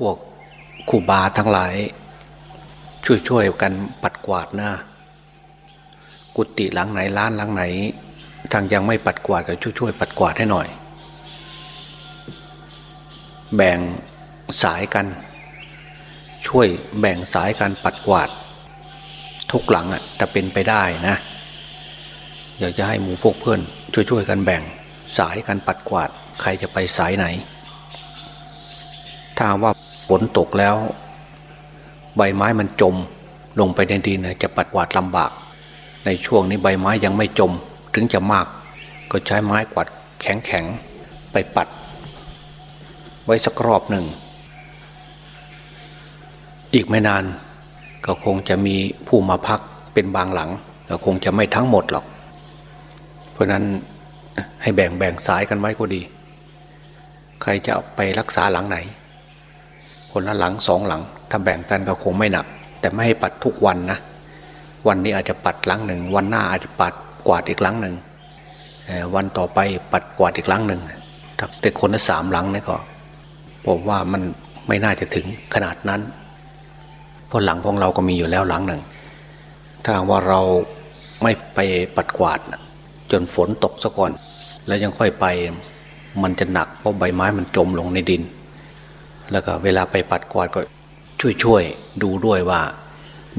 พวกครูบาทั้งหลาย ช่วยๆกันปัดกวาดนะกุฏิหลังไหนร้านหลังไหน ทางยังไม่ปัดกวาดก็ช่วยๆปัดกวาดให้หน่อย แบ่งสายกัน ช่วยแบ่งสายกันปัดกวาด ทุกหลังอะ่ะแต่เป็นไปได้นะ อยากจะให้หมูพวกเพื่อน ช่วยๆกันแบ่งสายกันปัดกวาด ใครจะไปสายไหน ถ้าว่าฝนตกแล้ว ใบไม้มันจมลงไปในดินจะปัดกวาดลำบาก ในช่วงนี้ใบไม้ยังไม่จมถึงจะมาก ก็ใช้ไม้กวาดแข็งๆไปปัด ไว้สักรอบหนึ่ง อีกไม่นานก็คงจะมีผู้มาพักเป็นบางหลังก็คงจะไม่ทั้งหมดหรอก เพราะนั้นให้แบ่งแบ่งสายกันไว้ก็ดี ใครจะไปรักษาหลังไหน คนละหลังสองหลัง ถ้าแบ่งกันก็คงไม่หนัก แต่ไม่ให้ปัดทุกวันนะ วันนี้อาจจะปัดหลังหนึ่ง วันหน้าอาจจะปัดกวาดอีกหลังหนึ่งวันต่อไปปัดกวาดอีกหลังหนึ่งถ้าแต่คนละสามหลังนี่ก็ผมว่ามันไม่น่าจะถึงขนาดนั้น เพราะหลังของเราก็มีอยู่แล้วหลังหนึ่ง ถ้าว่าเราไม่ไปปัดกวาด จนฝนตกซะก่อน แล้วยังค่อยไปมันจะหนักเพราะใบไม้มันจมลงในดิน แล้วก็เวลาไปปัดกวาดก็ช่วยๆดูด้วยว่า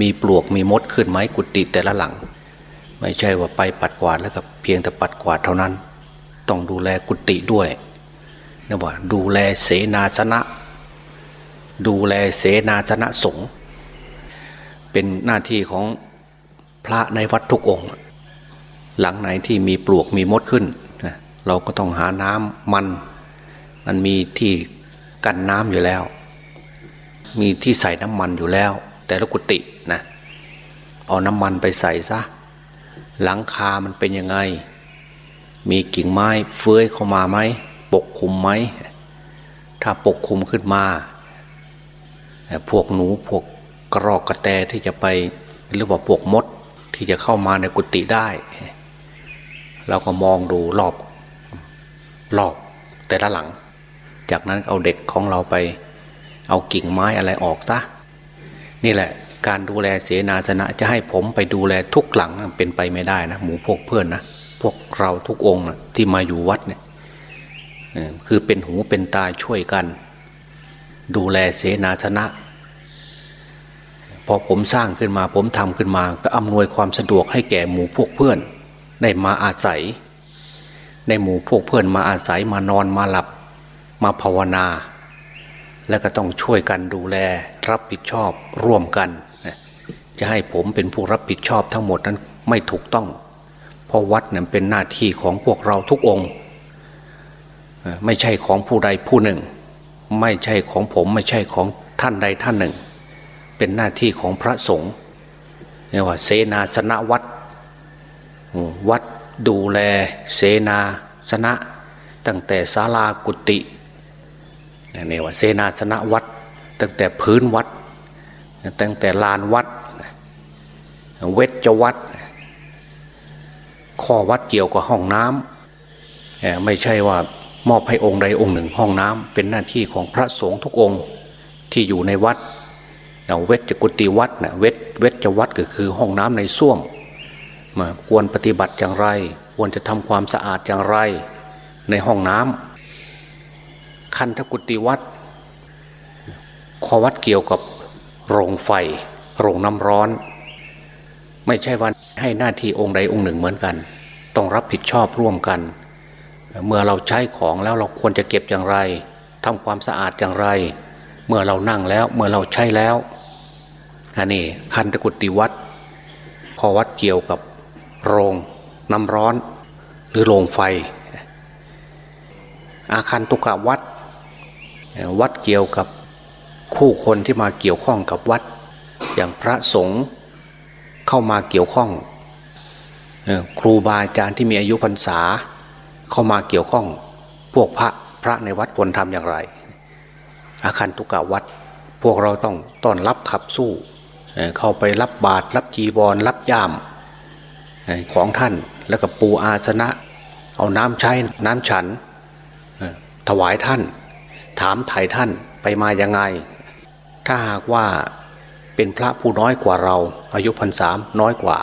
มีปลวกมีมดขึ้นไหมกุฏิแต่ละหลัง ไม่ใช่ว่าไปปัดกวาดแล้วก็เพียงแต่ปัดกวาดเท่านั้น ต้องดูแลกุฏิด้วยนะว่าดูแลเสนาสนะ ดูแลเสนาสนะสงฆ์เป็นหน้าที่ของพระในวัดทุกองค์ หลังไหนที่มีปลวกมีมดขึ้น เราก็ต้องหาน้ำมัน มันมีที่ กันน้ำอยู่แล้ว มีที่ใส่น้ำมันอยู่แล้ว แต่ละกุฏินะเอาน้ำมันไปใส่ซะหลังคามันเป็นยังไง มีกิ่งไม้เฟื้อยเข้ามาไหมปกคลุมไหมถ้าปกคลุมขึ้นมา พวกหนูพวกกรอกกระแตที่จะไปหรือว่าพวกมดที่จะเข้ามาในกุฏิได้ เราก็มองดูรอบรอบแต่ละหลัง จากนั้นเอาเด็กของเราไป เอากิ่งไม้อะไรออกซะนี่แหละ การดูแลเสนาสนะจะให้ผมไปดูแลทุกหลังเป็นไปไม่ได้นะหมูพวกเพื่อนนะพวกเราทุกองค์ที่มาอยู่วัดเนี่ยคือเป็นหูเป็นตาช่วยกัน ดูแลเสนาสนะ พอผมสร้างขึ้นมาผมทำขึ้นมา ก็อำนวยความสะดวกให้แก่หมูพวกเพื่อนได้มาอาศัย ในหมู่พวกเพื่อนมาอาศัยมานอนมาหลับ มาภาวนา แล้วก็ต้องช่วยกันดูแลรับผิดชอบร่วมกัน จะให้ผมเป็นผู้รับผิดชอบทั้งหมดนั้นไม่ถูกต้อง เพราะวัดเนี่ยเป็นหน้าที่ของพวกเราทุกองค์ ไม่ใช่ของผู้ใดผู้หนึ่ง ไม่ใช่ของผมไม่ใช่ของท่านใดท่านหนึ่ง เป็นหน้าที่ของพระสงฆ์เรียกว่าเสนาสนะวัด วัดดูแลเสนาสนะ ตั้งแต่ศาลากุฏิ นี่ว่าเสนาสนะวัด ตั้งแต่พื้นวัด ตั้งแต่ลานวัด เวชวัด ข้อวัดเกี่ยวกับห้องน้ำไม่ใช่ว่ามอบให้องค์ใดองค์หนึ่งห้องน้ำเป็นหน้าที่ของพระสงฆ์ทุกองค์ที่อยู่ในวัดเวชกุฏิวัดนะเวชเวชวัดก็คือห้องน้ำในส้วมมาควรปฏิบัติอย่างไร ควรจะทำความสะอาดอย่างไรในห้องน้ำ คันทกุติวัดขอวัดเกี่ยวกับโรงไฟ โรงน้ำร้อน ไม่ใช่วันให้หน้าที่องค์ใดองค์หนึ่งเหมือนกัน ต้องรับผิดชอบร่วมกัน เมื่อเราใช้ของแล้วเราควรจะเก็บอย่างไรทำความสะอาดอย่างไร เมื่อเรานั่งแล้วเมื่อเราใช้แล้วอันนี้คันตกุติวัดขอวัดเกี่ยวกับโรงน้ำร้อน หรือโรงไฟ อาคารตุกะวัด วัดเกี่ยวกับคู่คนที่มาเกี่ยวข้องกับวัด อย่างพระสงฆ์เข้ามาเกี่ยวข้องครูบาอาจารย์ที่มีอายุพรรษา เข้ามาเกี่ยวข้องพวกพระพระในวัดควรทำอย่างไร อาคารตุกะวัด พวกเราต้องต้อนรับขับสู้ เข้าไปรับบาตรรับจีวร รับย่ามของท่านแล้วก็ปูอาสนะ เอาน้ำใช้น้ำฉันถวายท่าน ถามไถ่ท่านไปมายังไง ถ้าหากว่าเป็นพระผู้น้อยกว่าเรา อายุพรรษาน้อยกว่า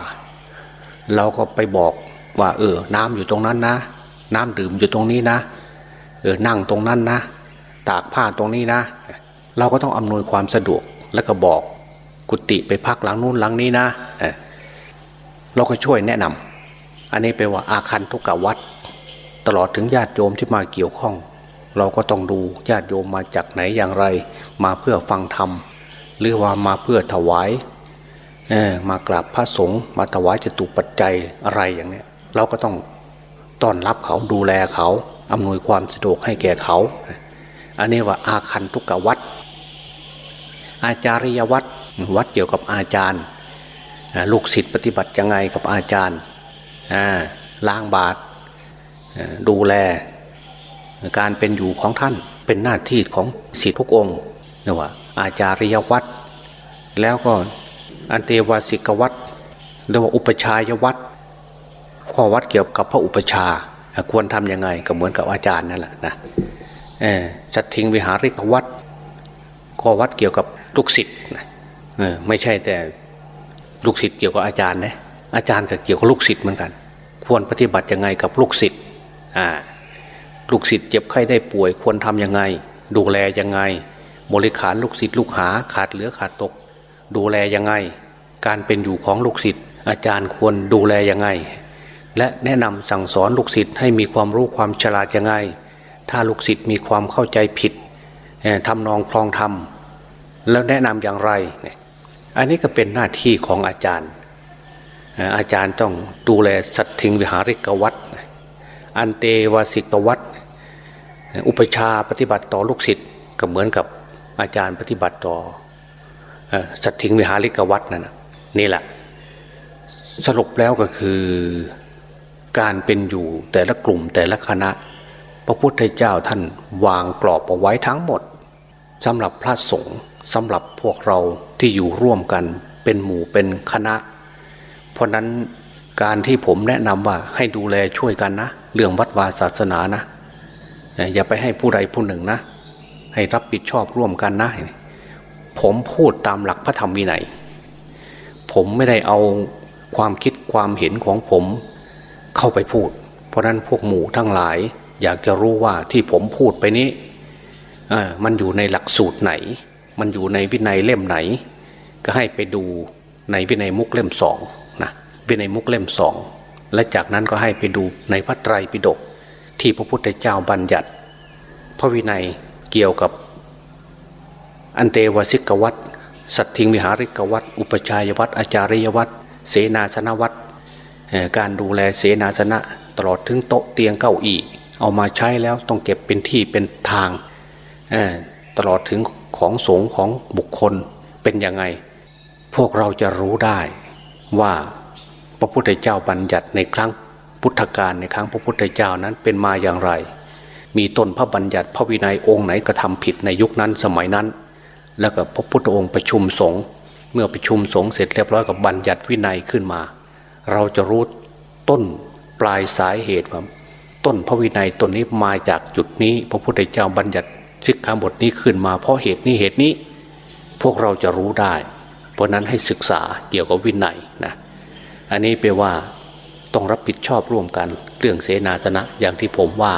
เราก็ไปบอกว่า เออ น้ำอยู่ตรงนั้นนะ น้ำดื่มอยู่ตรงนี้นะ เออนั่งตรงนั้นนะ ตากผ้าตรงนี้นะ เราก็ต้องอำนวยความสะดวกแล้วก็บอกกุฏิไปพักหลังนู้นหลังนี้นะเเราก็ช่วยแนะนำอันนี้แปว่าอาคันทุกกวัดตลอดถึงญาติโยมที่มาเกี่ยวข้อง เราก็ต้องดูญาติโยมมาจากไหนอย่างไร มาเพื่อฟังธรรม หรือว่ามาเพื่อถวายมากราบพระสงฆ์มาถวายจตุปัจจัยอะไรอย่างนี้เราก็ต้องต้อนรับเขาดูแลเขาอำนวยความสะดวกให้แก่เขา อันนี้ว่าอาคันทุกกวัดอาจาริยวัดวัดเกี่ยวกับอาจารย์ ลูกศิษย์ปฏิบัติยังไงกับอาจารย์ล้างบาตรดูแล การเป็นอยู่ของท่านเป็นหน้าที่ของศิษย์ทุกองค์นี่ว่าอาจาริยวัดแล้วก็อันเตวาสิกวัดเรียกว่าอุปชายวัดข้อวัดเกี่ยวกับพระอุปชาควรทำยังไงก็เหมือนกับอาจารย์นั่นแหละนะสัตทิงวิหาริกวัดข้อวัดเกี่ยวกับลูกศิษย์ไม่ใช่แต่ลูกศิษย์เกี่ยวกับอาจารย์นะอาจารย์ก็เกี่ยวกับลูกศิษย์เหมือนกัน ควรปฏิบัติยังไงกับลูกศิษย์อ่า ลูกศิษย์เจ็บไข้ได้ป่วยควรทํำยังไง ดูแลยังไง บริขารลูกศิษย์ลูกหาขาดเหลือขาดตก ดูแลยังไง การเป็นอยู่ของลูกศิษย์อาจารย์ควรดูแลยังไง และแนะนำสั่งสอนลูกศิษย์ให้มีความรู้ความฉลาดยังไง ถ้าลูกศิษย์มีความเข้าใจผิดทำนองคลองธรรมแล้วแนะนำอย่างไร อันนี้ก็เป็นหน้าที่ของอาจารย์ อาจารย์ต้องดูแลสัตทิงวิหาริกวัตอันเตวสิกวัต อุปชาปฏิบัติต่อลูกศิษย์ก็เหมือนกับอาจารย์ปฏิบัติต่อสัตทิงวิหาริกวัตนั่นนี่แหละ สรุปแล้วก็คือการเป็นอยู่แต่ละกลุ่มแต่ละคณะ พระพุทธเจ้าท่านวางกรอบเอาไว้ทั้งหมดสำหรับพระสงฆ์สำหรับพวกเราที่อยู่ร่วมกันเป็นหมู่เป็นคณะ เพราะนั้นการที่ผมแนะนำว่าให้ดูแลช่วยกันนะ เรื่องวัดวาศาสนานะ อย่าไปให้ผู้ใดผู้หนึ่งนะ ให้รับผิดชอบร่วมกันนะผมพูดตามหลักพระธรรมวินัย ผมไม่ได้เอาความคิดความเห็นของผมเข้าไปพูด เพราะนั้นพวกหมู่ทั้งหลาย อยากจะรู้ว่าที่ผมพูดไปนี้มันอยู่ในหลักสูตรไหน มันอยู่ในวินัยเล่มไหน ก็ให้ไปดูในวินัยมุกเล่มสองนะวินัยมุกเล่มสองและจากนั้นก็ให้ไปดูในพระไตรปิฎก ที่พระพุทธเจ้าบัญญัติ พระวินัยเกี่ยวกับ อันเตวสิกวัตสัตทิงวิหาริกวัตอุปชัยวัตอาจาริยวัตเสนาสนวัตการดูแลเสนาสนะตลอดถึงโต๊ะเตียงเก้าอี้เอามาใช้แล้วต้องเก็บเป็นที่เป็นทางตลอดถึงของสงของบุคคลเป็นยังไง พวกเราจะรู้ได้ว่าพระพุทธเจ้าบัญญัติในครั้ง พุทธกาลในครั้งพระพุทธเจ้านั้นเป็นมาอย่างไร มีตนพระบัญญัติพระวินัยองค์ไหนกระทำผิดในยุคนั้นสมัยนั้น แล้วก็พระพุทธองค์ประชุมสงฆ์เมื่อประชุมสงฆ์เสร็จเรียบร้อยกับบัญญัติวินัยขึ้นมา เราจะรู้ต้นปลายสายเหตุว่าต้นพระวินัยต้นนี้มาจากจุดนี้ พระพุทธเจ้าบัญญัติสิกขาบทนี้ขึ้นมาเพราะเหตุนี้เหตุนี้ พวกเราจะรู้ได้ เพราะนั้นให้ศึกษาเกี่ยวกับวินัยนะอันนี้แปลว่า ต้องรับผิดชอบร่วมกันเรื่องเสนาสนะอย่างที่ผมว่า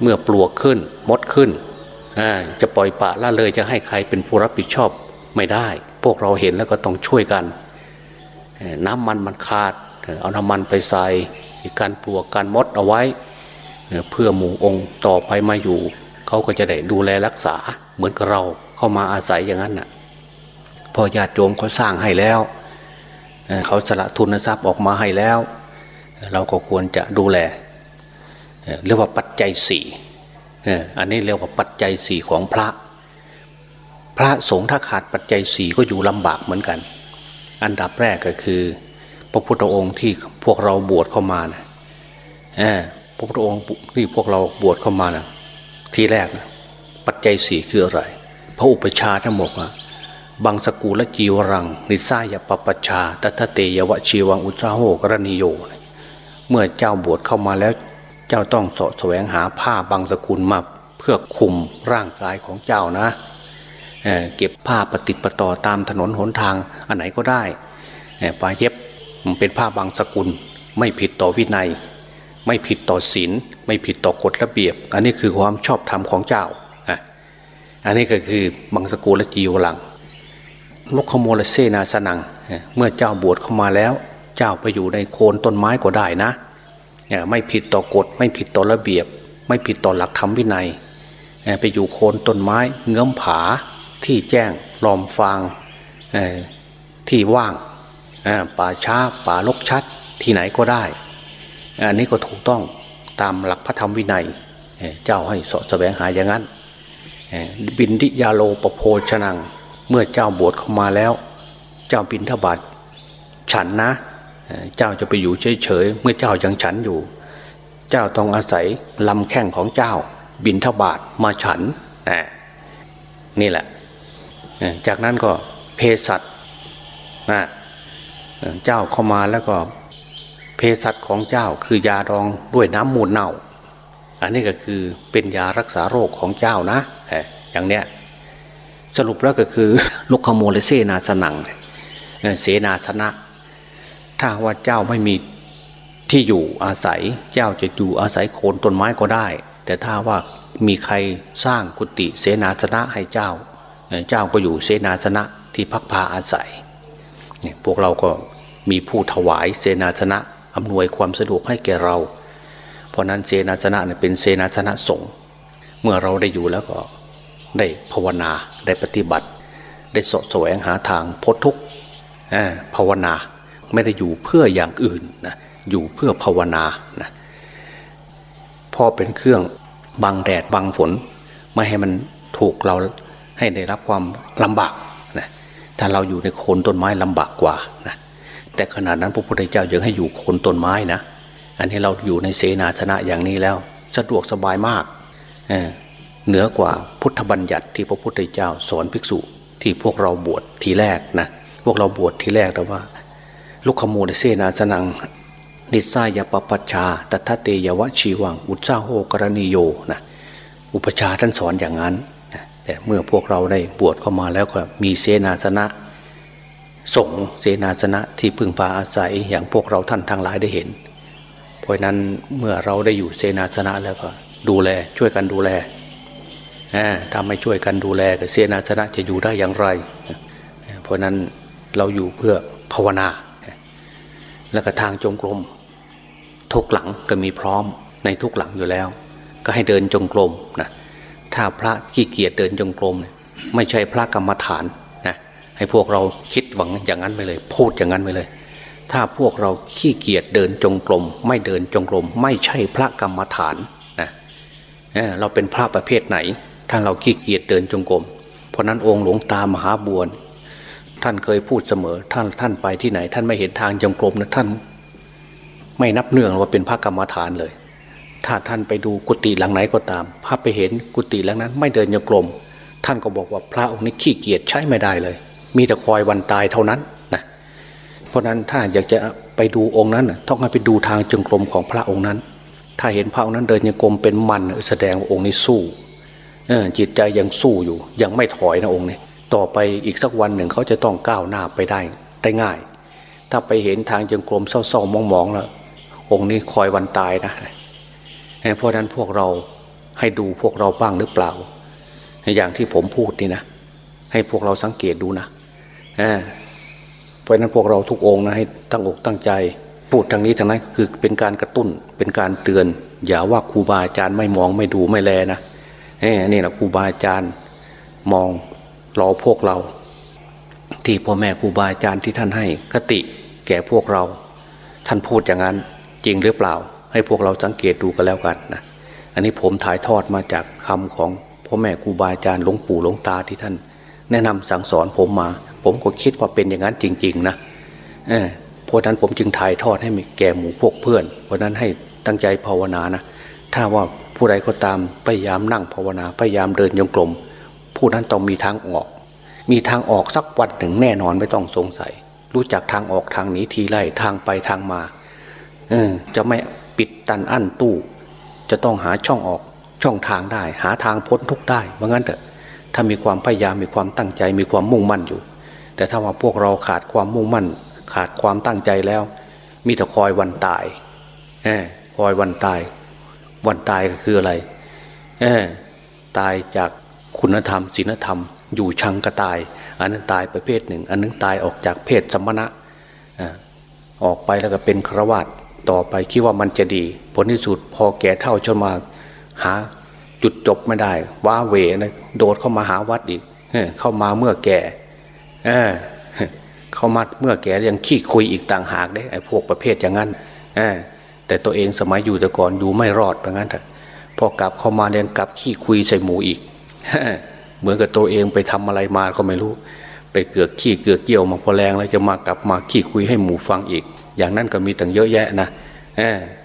เมื่อปลวกขึ้นมดขึ้น จะปล่อยปะละเลยจะให้ใครเป็นผู้รับผิดชอบไม่ได้ พวกเราเห็นแล้วก็ต้องช่วยกัน น้ำมันมันขาด เอาน้ำมันไปใส่การปลวกการมดเอาไว้ เพื่อหมู่องค์ต่อไปมาอยู่ เขาก็จะได้ดูแลรักษาเหมือนกับเราเข้ามาอาศัยอย่างนั้นน่ะพอญาติโยมเขาสร้างให้แล้ว เขาสละทุนทรัพย์ออกมาให้แล้ว เราก็ควรจะดูแลเรียกว่าปัจจัยสี่อันนี้เรียกว่าปัจจัยสี่ของพระ พระสงฆ์ถ้าขาดปัจจัยสี่ก็อยู่ลำบากเหมือนกัน อันดับแรกก็คือ พระพุทธองค์ที่พวกเราบวชเข้ามานะพระพุทธองค์ที่พวกเราบวชเข้ามานะทีแรกนะปัจจัยสี่คืออะไร พระอุปชาท่านบอกว่าบางสกุลจีวรัง นิสายปปชา ตัทเตยวชีวังอุจาโหกรณีโย เมื่อเจ้าบวชเข้ามาแล้ว เจ้าต้องสะแสวงหาผ้าบางสกุลมาเพื่อคุมร่างกายของเจ้านะเเก็บผ้าปฏิปต่อตามถนนหนทางอันไหนก็ได้ปลาเย็บมันเป็นผ้าบางสกุล ไม่ผิดต่อวินัย ไม่ผิดต่อศีลไม่ผิดต่อกฎระเบียบ อันนี้คือความชอบธรรมของเจ้าอันนี้ก็คือบางสกุลและจีวหลังลกขโมลเซนาสนัง เมื่อเจ้าบวชเข้ามาแล้ว จ้าไปอยู่ในโคนต้นไม้ก็ได้นะไม่ผิดต่อกฎไม่ผิดต่อระเบียบ ไม่ผิดต่อหลักธรรมวินัย ไปอยู่โคนต้นไม้เงื้อมผาที่แจ้งลอมฟางที่ว่างป่าช้าป่าลกชัดที่ไหนก็ได้ อันนี้ก็ถูกต้องตามหลักพระธรรมวินัย เจ้าให้สะแสวงหาอย่างนั้น บินทิยาโลปโพชนัง เมื่อเจ้าบวชเข้ามาแล้ว เจ้าบินทบาทฉันนะ เจ้าจะไปอยู่เฉยๆเมื่อเจ้ายังฉันอยู่ เจ้าต้องอาศัยลำแข้งของเจ้า บินทบาทมาฉันนี่แหละ จากนั้นก็เพศัตนะเจ้าเข้ามาแล้วก็เภสัชของเจ้าคือยาดองด้วยน้ำมูลเน่า อันนี้ก็คือเป็นยารักษาโรคของเจ้านะอย่างเนี้ยสรุปแล้วก็คือลุกขโมลเสนาสนังเสนาสนะ ถ้าว่าเจ้าไม่มีที่อยู่อาศัย เจ้าจะอยู่อาศัยโคนต้นไม้ก็ได้ แต่ถ้าว่ามีใครสร้างกุฏิเสนาสนะให้เจ้า เจ้าก็อยู่เสนาสนะที่พักพาอาศัยเนี่ยพวกเราก็มีผู้ถวายเสนาสนะอำนวยความสะดวกให้แก่เรา เพราะนั้นเสนาสนะเนี่ยเป็นเสนาสนะสงฆ์เมื่อเราได้อยู่แล้วก็ได้ภาวนาได้ปฏิบัติ ได้สดแสวงหาทางพ้นทุกข์ภาวนา ไม่ได้อยู่เพื่ออย่างอื่นนะอยู่เพื่อภาวนานะพอเป็นเครื่องบังแดดบังฝน ไม่ให้มันถูกเราให้ได้รับความลำบากนะถ้าเราอยู่ในโคนต้นไม้ลำบากกว่านะแต่ขนาดนั้นพระพุทธเจ้ายังให้อยู่โคนต้นไม้นะ อันนี้เราอยู่ในเสนาสนะอย่างนี้แล้วสะดวกสบายมากเเหนือกว่าพุทธบัญญัติที่พระพุทธเจ้าสอนภิกษุที่พวกเราบวชทีแรกนะพวกเราบวชทีแรกแต่ว่า ลุกขมในเสนาสนัง นิสายาปปัชชาตถเตยวะชีวัง อุตสาโหกรณีโยนะอุปชาท่านสอนอย่างนั้นแต่เมื่อพวกเราได้บวชเข้ามาแล้วก็มีเสนาสนะสงเสนาสนะที่พึ่งพาอาศัยอย่างพวกเราท่านทั้งหลายได้เห็น เพราะนั้นเมื่อเราได้อยู่เสนาสนะแล้วก็ดูแลช่วยกันดูแลถ้าไม่ช่วยกันดูแลเสนาสนะจะอยู่ได้อย่างไร เพราะนั้นเราอยู่เพื่อภาวนา แล้วก็ทางจงกรม ทุกหลังก็มีพร้อมในทุกหลังอยู่แล้ว ก็ให้เดินจงกรมนะถ้าพระขี้เกียจเดินจงกรมไม่ใช่พระกรรมฐานนะให้พวกเราคิดหวังอย่างนั้นไปเลย พูดอย่างนั้นไปเลย ถ้าพวกเราขี้เกียจเดินจงกรม ไม่เดินจงกรม ไม่ใช่พระกรรมฐานนะเราเป็นพระประเภทไหน ถ้าเราขี้เกียจเดินจงกรมเพราะนั้นองค์หลวงตามหาบวน ท่านเคยพูดเสมอ ท่านท่านไปที่ไหน ท่านไม่เห็นทางจงกรมนะท่าน ไม่นับเนื่องว่าเป็นพระกรรมฐานเลย ถ้าท่านไปดูกุฏิหลังไหนก็ตามพระไปเห็นกุฏิหลังนั้น ไม่เดินจงกรมท่านก็บอกว่าพระองค์นี้ขี้เกียจใช้ไม่ได้เลย มีแต่คอยวันตายเท่านั้นนะเพราะนั้นถ้าอยากจะไปดูองค์นั้นต้องให้ไปดูทางจงกรมของพระองค์นั้น ถ้าเห็นพระองค์นั้นเดินยังกรมเป็นมันแสดงว่าองค์นี้สู้จิตใจยังสู้อยู่ ยังไม่ถอยนะองค์นี้ ต่อไปอีกสักวันหนึ่งเขาจะต้องก้าวหน้าไปได้ได้ง่าย ถ้าไปเห็นทางจงกรมเศร้าๆมองๆแล้วองค์นี้คอยวันตายนะเพราะนั้นพวกเราให้ดูพวกเราบ้างหรือเปล่า อย่างที่ผมพูดนี่นะ ให้พวกเราสังเกตดูนะเพราะนั้นพวกเราทุกองนะให้ตั้งอกตั้งใจ พูดทางนี้ทางนั้นคือเป็นการกระตุ้นเป็นการเตือน อย่าว่าครูบาอาจารย์ไม่มองไม่ดูไม่แลนะนี่แหละครูบาอาจารย์มอง รอพวกเรา ที่พ่อแม่ครูบาอาจารย์ที่ท่านให้คติแก่พวกเรา ท่านพูดอย่างนั้นจริงหรือเปล่า ให้พวกเราสังเกตดูกันแล้วกันนะอันนี้ผมถ่ายทอดมาจากคำของพ่อแม่ครูบาอาจารย์หลวงปู่หลวงตาที่ท่าน แนะนำสั่งสอนผมมา ผมก็คิดว่าเป็นอย่างนั้นจริง ๆ นะเพราะนั้นผมจึงถ่ายทอดให้แก่หมู่พวกเพื่อน เพราะนั้นให้ตั้งใจภาวนานะถ้าว่าผู้ใดก็ตามพยายามนั่งภาวนาพยายามเดินยงกลม ผู้นั้นต้องมีทางออก มีทางออกสักวันหนึ่งแน่นอนไม่ต้องสงสัย รู้จักทางออกทางหนีทีไล่ทางไปทางมาเออจะไม่ปิดตันอั้นตู้ จะต้องหาช่องออกช่องทางได้ หาทางพ้นทุกได้เพราะงั้นเถอะถ้ามีความพยายามมีความตั้งใจมีความมุ่งมั่นอยู่ แต่ถ้าว่าพวกเราขาดความมุ่งมั่น ขาดความตั้งใจแล้ว มีแต่คอยวันตายเออคอยวันตาย วันตายก็คืออะไรเออตายจาก คุณธรรมศีลธรรม อยู่ชังก็ตาย อันนั้นตายประเภทหนึ่ง อันนึงตายออกจากเพศสมณะออกไปแล้วก็เป็นครวาตต่อไปคิดว่ามันจะดี ผลที่สุดพอแก่เท่าจนมาหาจุดจบไม่ได้ว้าเวนะโดดเข้ามาหาวัดอีกเข้ามาเมื่อแก่เข้ามาเมื่อแก่ยังขี้คุยอีกต่างหากได้ไอ้พวกประเภทอย่างนั้นแต่ตัวเองสมัยอยู่แต่ก่อนอยู่ไม่รอดเพราะงั้นเถอะพอกลับเข้ามาเรียนกลับขี้คุยใส่หมูอีก เหมือนกับตัวเองไปทำอะไรมาก็ไม่รู้ ไปเกือกขี้เกือกเกี่ยวมาพอแรงแล้วจะมากลับมาขี้คุยให้หมูฟังอีก อย่างนั้นก็มีตั้งเยอะแยะนะ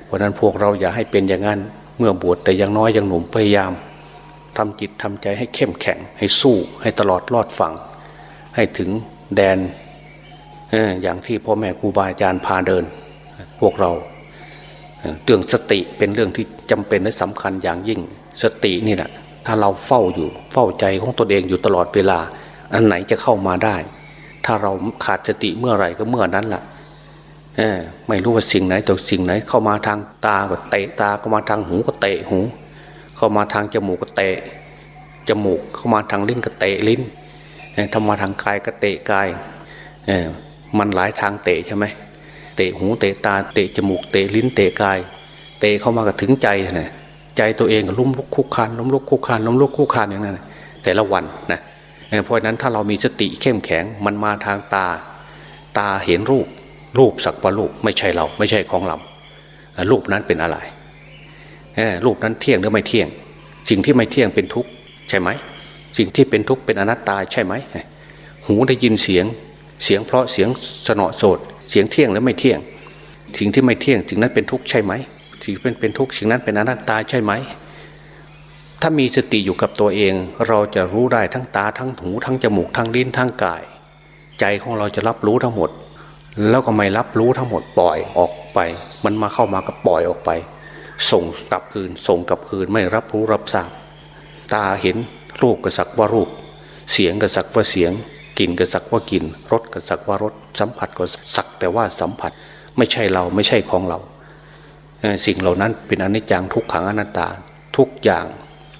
เพราะนั้นพวกเราอย่าให้เป็นอย่างนั้น เมื่อบวชแต่ยังน้อยยังหนุ่มพยายามทำจิตทำใจให้เข้มแข็ง ให้สู้ให้ตลอดรอดฝั่งให้ถึงแดนอย่างที่พ่อแม่ครูบาอาจารย์พาเดิน พวกเราเรื่องสติเป็นเรื่องที่จำเป็นและสำคัญอย่างยิ่งสตินี่แหละ ถ้าเราเฝ้าอยู่ เฝ้าใจของตนเองอยู่ตลอดเวลา อันไหนจะเข้ามาได้ ถ้าเราขาดสติเมื่อไหร่ก็เมื่อนั้นแหละไม่รู้ว่าสิ่งไหนตัวสิ่งไหน เข้ามาทางตาก็เตะตาเข้ามาทางหูก็เตะหู เข้ามาทางจมูกก็เตะจมูก เข้ามาทางลิ้นก็เตะลิ้นถ้ามาทางกายก็เตะกายมันหลายทางเตะใช่ไหมเตะหูเตะตาเตะจมูกเตะลิ้นเตะกาย เตะเข้ามาก็ถึงใจนะ ใจตัวเองก็ลุ่มลุกคุกคานล้มลุกคุกคานล้มลุกคุกคานอย่างนั้น แต่ละวันนะเพราะนั้นถ้าเรามีสติเข้มแข็งมันมาทางตา ตาเห็นรูป รูปสักว่ารูปไม่ใช่เราไม่ใช่ของเรารูปนั้นเป็นอะไรรูปนั้นเที่ยงหรือไม่เที่ยง สิ่งที่ไม่เที่ยงเป็นทุกข์ใช่ไหมสิ่งที่เป็นทุกข์เป็นอนัตตาใช่ไหมหูได้ยินเสียงเสียงเพราะเสียงสนอโสดเสียงเที่ยงหรือไม่เที่ยง สิ่งที่ไม่เที่ยงสิ่งนั้นเป็นทุกข์ใช่ไหม สิ่งเป็นเป็นทุกข์สิ่งนั้นเป็นอนัตตาใช่ไหม ถ้ามีสติอยู่กับตัวเอง เราจะรู้ได้ทั้งตาทั้งหูทั้งจมูกทั้งลิ้นทั้งกาย ใจของเราจะรับรู้ทั้งหมด แล้วก็ไม่รับรู้ทั้งหมดปล่อยออกไป มันมาเข้ามาก็ปล่อยออกไป ส่งกลับคืน ส่งกลับคืนไม่รับรู้รับทราบ ตาเห็นรูปก็สักว่ารูป เสียงก็สักว่าเสียงกลิ่นก็สักว่ากลิ่นรสก็สักว่ารสสัมผัสก็สักแต่ว่าสัมผัส ไม่ใช่เราไม่ใช่ของเรา สิ่งเหล่านั้นเป็นอนิจจังทุกขังอนัตตาทุกอย่าง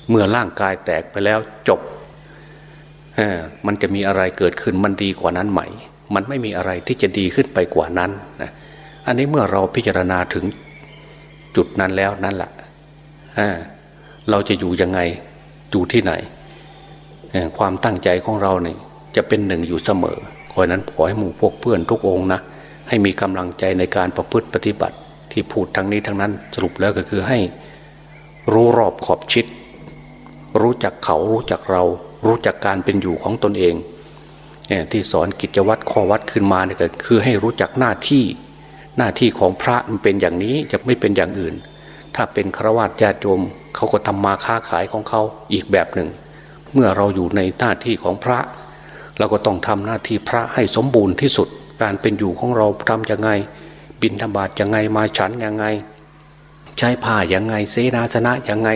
เมื่อร่างกายแตกไปแล้วจบมันจะมีอะไรเกิดขึ้นมันดีกว่านั้นไหม มันไม่มีอะไรที่จะดีขึ้นไปกว่านั้นนะอันนี้เมื่อเราพิจารณาถึงจุดนั้นแล้วนั่นแหละเราจะอยู่ยังไงอยู่ที่ไหน ความตั้งใจของเราเนี่ยจะเป็นหนึ่งอยู่เสมอคอยนั้นขอให้หมู่พวกเพื่อนทุกองนะให้มีกำลังใจในการประพฤติปฏิบัติ ที่พูดทั้งนี้ทั้งนั้นสรุปแล้วก็คือให้รู้รอบขอบชิด รู้จักเขารู้จักเรา รู้จักการเป็นอยู่ของตนเองเนี่ยที่สอนกิจวัตรข้อวัดขึ้นมาเนี่ยก็คือให้รู้จักหน้าที่หน้าที่ของพระมันเป็นอย่างนี้จะไม่เป็นอย่างอื่น ถ้าเป็นฆราวาสญาติโยมเขาก็ทำมาค้าขายของเขาอีกแบบหนึ่ง เมื่อเราอยู่ในหน้าที่ของพระ เราก็ต้องทำหน้าที่พระให้สมบูรณ์ที่สุด การเป็นอยู่ของเราทำยังไง บินธบาตยังไงมาฉันยังไง ใช้ผ้ายังไงเสนาสนะยังไง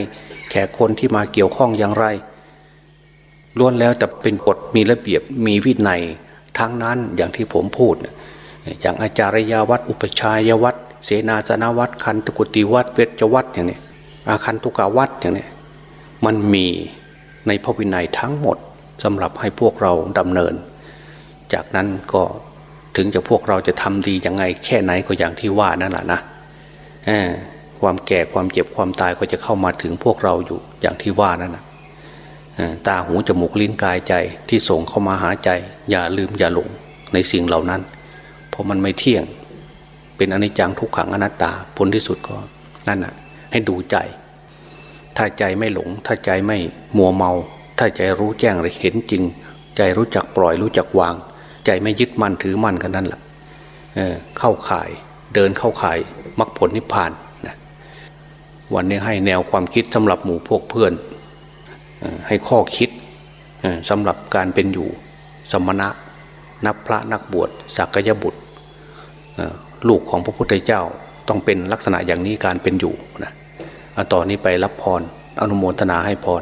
แขกคนที่มาเกี่ยวข้องอย่างไรล้วนแล้วแต่เป็นกฎมีระเบียบมีวินัยทั้งนั้นอย่างที่ผมพูด อย่างอาจารยาวัดอุปชัยวัดเสนาสนะวัดคันตุกุติวัดเวชวัดอย่างนี้อาคันตุกาวัดอย่างนี้มันมีในพระวินัยทั้งหมดสำหรับให้พวกเราดำเนิน จากนั้นก็ ถึงจะพวกเราจะทำดียังไง แค่ไหนก็อย่างที่ว่านั่นแหละนะความแก่ความเจ็บความตายก็จะเข้ามาถึงพวกเราอยู่อย่างที่ว่านั่นนะตาหูจมูกลิ้นกายใจที่ส่งเข้ามาหาใจ อย่าลืมอย่าหลงในสิ่งเหล่านั้น เพราะมันไม่เที่ยง เป็นอนิจจังทุกขังอนัตตาผลที่สุดก็นั่นนะให้ดูใจ ถ้าใจไม่หลง ถ้าใจไม่มัวเมา ถ้าใจรู้แจ้งเลยเห็นจริง ใจรู้จักปล่อยรู้จักวาง ใจไม่ยึดมั่นถือมั่นกันนั่นแหละเเข้าข่ายเดินเข้าข่ายมรรคผลนิพพานนะวันนี้ให้แนวความคิดสำหรับหมู่พวกเพื่อนให้ข้อคิดสำหรับการเป็นอยู่สมณะนับพระนักบวชสักยบุตรลูกของพระพุทธเจ้าต้องเป็นลักษณะอย่างนี้การเป็นอยู่นะต่อนนี้ไปรับพรอนุโมทนาให้พร